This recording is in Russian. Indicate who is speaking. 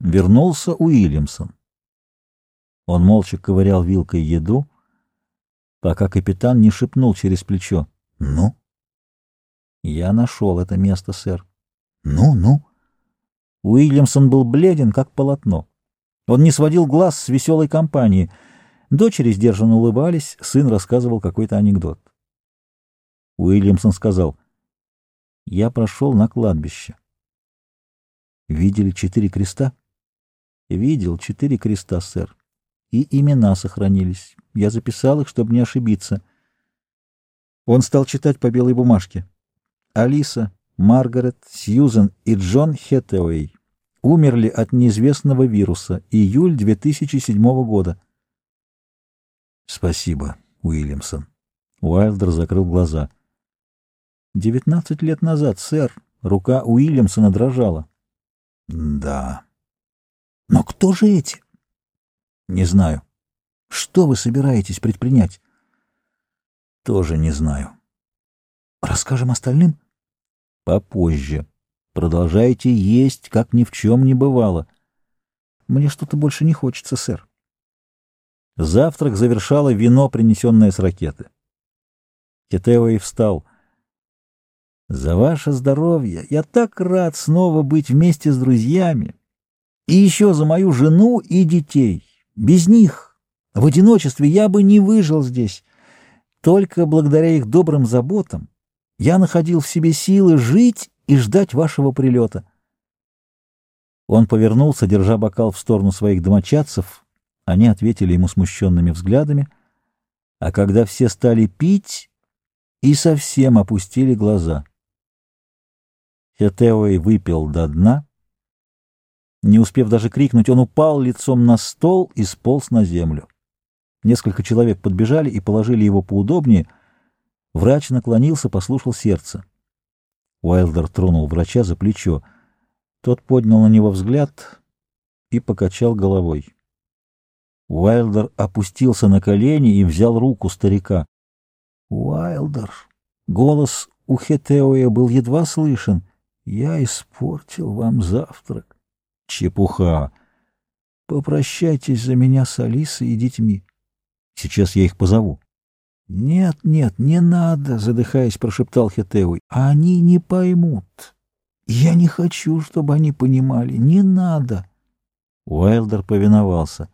Speaker 1: вернулся Уильямсон. Он молча ковырял вилкой еду, пока капитан не шепнул через плечо. «Ну?» «Я нашел это место, сэр». «Ну, ну?» Уильямсон был бледен, как полотно. Он не сводил глаз с веселой компании. Дочери сдержанно улыбались, сын рассказывал какой-то анекдот. Уильямсон сказал, «Я прошел на кладбище». «Видели четыре креста?» «Видел четыре креста, сэр. И имена сохранились. Я записал их, чтобы не ошибиться». Он стал читать по белой бумажке. Алиса, Маргарет, Сьюзен и Джон Хэтэуэй умерли от неизвестного вируса. Июль 2007 года. Спасибо, Уильямсон. Уайлдер закрыл глаза. Девятнадцать лет назад, сэр, рука Уильямсона дрожала. Да. Но кто же эти? Не знаю. Что вы собираетесь предпринять? Тоже не знаю. Расскажем остальным? Попозже. Продолжайте есть, как ни в чем не бывало. Мне что-то больше не хочется, сэр. Завтрак завершало вино, принесенное с ракеты. Кетеуэй встал. «За ваше здоровье! Я так рад снова быть вместе с друзьями! И еще за мою жену и детей! Без них, в одиночестве, я бы не выжил здесь!» Только благодаря их добрым заботам я находил в себе силы жить и ждать вашего прилета. Он повернулся, держа бокал в сторону своих домочадцев. Они ответили ему смущенными взглядами, а когда все стали пить, и совсем опустили глаза. Хетеуэй выпил до дна. Не успев даже крикнуть, он упал лицом на стол и сполз на землю. Несколько человек подбежали и положили его поудобнее. Врач наклонился, послушал сердце. Уайлдер тронул врача за плечо. Тот поднял на него взгляд и покачал головой. Уайлдер опустился на колени и взял руку старика. «Уайлдер!» Голос у Хетеоя был едва слышен. «Я испортил вам завтрак». «Чепуха! Попрощайтесь за меня с Алисой и детьми». Сейчас я их позову. — Нет, нет, не надо, — задыхаясь, прошептал Хетеуй. — Они не поймут. Я не хочу, чтобы они понимали. Не надо. Уайлдер повиновался.